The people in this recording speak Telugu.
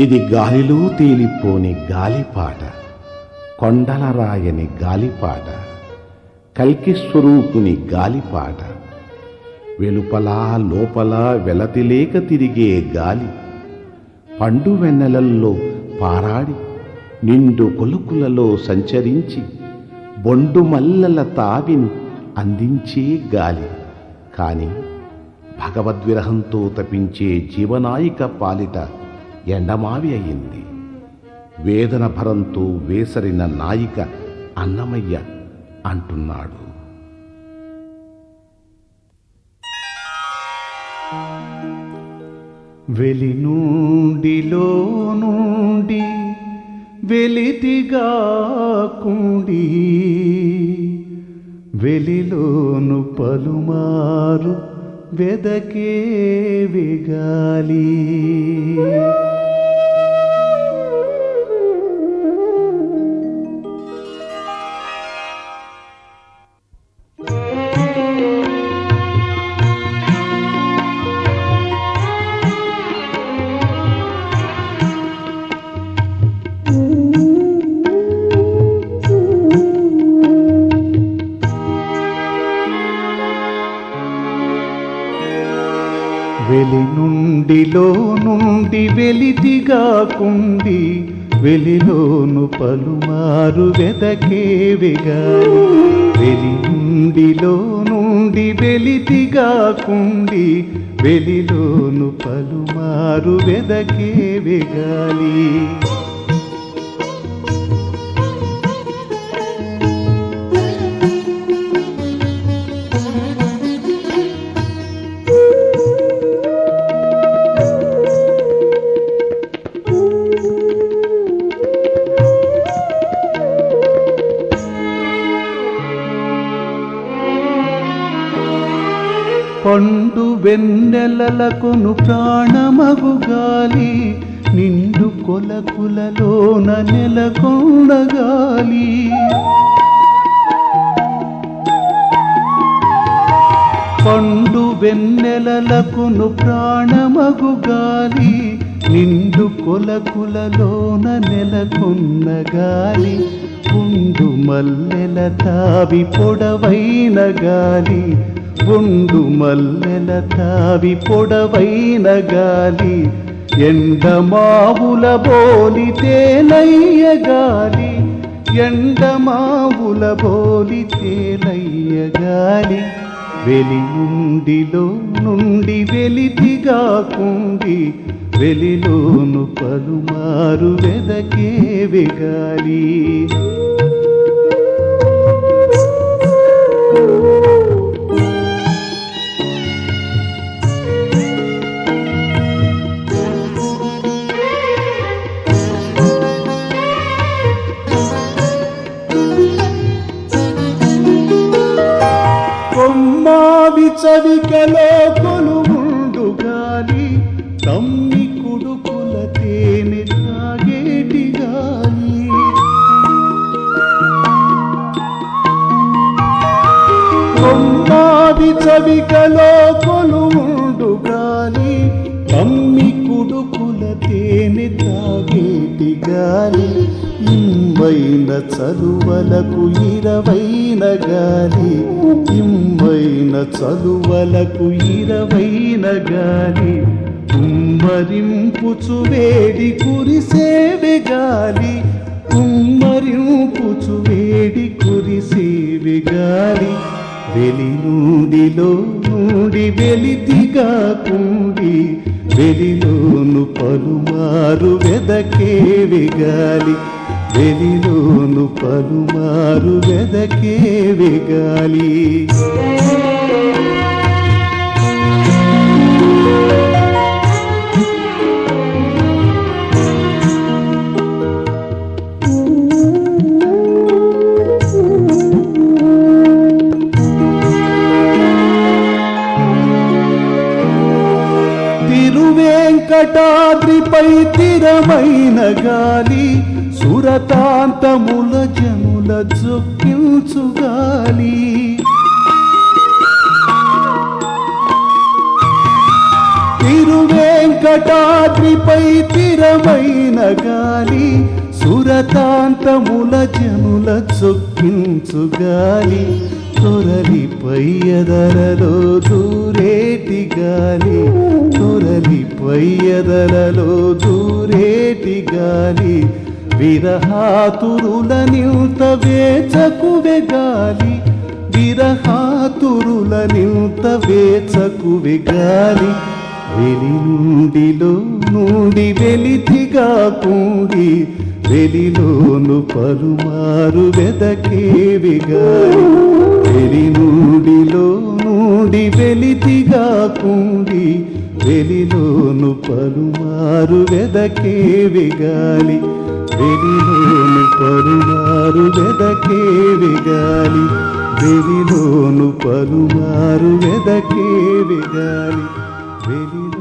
ఇది గాలిలో తేలిపోని గాలిపాట కొండల రాయని గాలిపాట కల్కి స్వరూపుని గాలిపాట. వెలుపల లోపల వెలతిలేక తిరిగే గాలి పండు వెన్నెలల్లో పారాడి నిండు కొలుకులలో సంచరించి బొండు మల్లల తావిని అందించే గాలి. కాని భగవద్విరహంతో తపించే జీవనాయిక పాలిట ఎండమావి అయింది వేదన భరంతో వేసరిన నాయిక అన్నమయ్య అంటున్నాడు. వెలి నుండిలో నుండి వెలితిగా కుండి వెలిలోను పలుమారు వెదకే విగాలి. వెలి నుండిలో నుండి వెలితిగాకుండి వెలిలోను పలుమారు వెదకేవిగా. వెలి నుండిలో నుండి వెలితిగాకుండి వెలిలోను పలుమారు వెదకేవిగాలి. గాలి పండు వెన్నెలలకును ప్రాణమగు గాలి నిండు కొలకులలోన నెలకొండగాలి పండు వెన్నెలలకును ప్రాణమగు గాలి నిండు కొలకులలోన నెలకొన్న గాలి. పుండు మల్లెల తావి పొడవైన గాలి పుండు మల్లెల తావి పొడవైన గాలి ఎండమావుల బోలి తేలయ్య గాలి ఎండమావుల బోలి తేలయ్య గాలి. వెలియుండిలో నుండి వెలితిగా కుండి వెలిలోను పలుమారు వెదకే వెగాలి చవికలో కొలువుండు గాలి తమ్మి కుడుకుల తేనె తాగేటి గాలి. కొమ్మాది చవికలో కొలువుండు అమ్మి కుడుకుల తేనె తాగేటి గాలి ఇమ్మైన చలువలకు ఇరవైన గాలి ఇమ్మైన చలువలకు ఇరవైన గాలి. కుమ్మరింపుచు వేడి కురిసేవి గాలి కుమ్మరింపుచు వేడి కురిసేవి గాలి. వెలి నూడిలో నూడి వెలితిగా కుండి వెలిలోను పలుమారు వెదకే గాలి వెలిలోను పలుమారు వెదకే గాలి వెంకటాద్రిపై తిరమైన గాలి సురతాంతముల జనుల జొక్కించు గాలి. తిరువేంక వెంకటాద్రిపై తిరమైన గాలి సురతాంతముల జనుల చొక్కించు గాలి. తొరలిపై ఎదరలో దూరేటి గాలి. తొరలిపై ఎదరలో దూరేటి గాలి. విరహాతురుల నింత వేచకు గాలి. విరహాతురుల నింత వేచకు గాలి. వెలి నుండిలో నుండి వెలితిగా కూడి వెలిలోను పలుమారు వెదకేవి గాలి. వెలి నుండిలో నుండి వెలితిగా కూడి వెలిలోను పలుమారు వెదకే విగాలి. వెలిలోను పలుమారు వెదకే విగాలి. వెలిలోను పలుమారు వెదకే విగాలి. వెలిలో